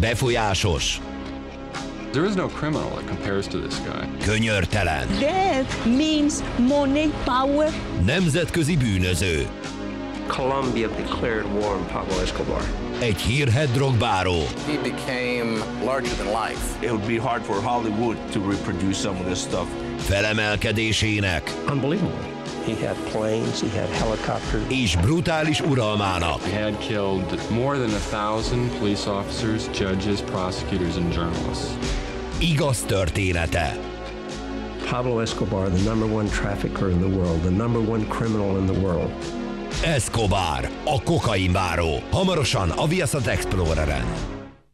Befolyásos, There is no criminal that compares to this guy. könyörtelen, Death means money, power, nemzetközi bűnöző, Colombia declared war on Pablo Escobar. egy hírhedt drogbáró, He became larger than life. it would be hard for Hollywood to reproduce some of this stuff. felemelkedésének Unbelievable. He had planes, he had helicopters. és brutális uralmának. He had killed more than a thousand police officers, judges, prosecutors, and journalists. Igaz története. Pablo Escobar, the number one trafficker in the world, the number one criminal in the world. Escobar, a kokainbáró. Hamarosan a Viaszat Exploreren.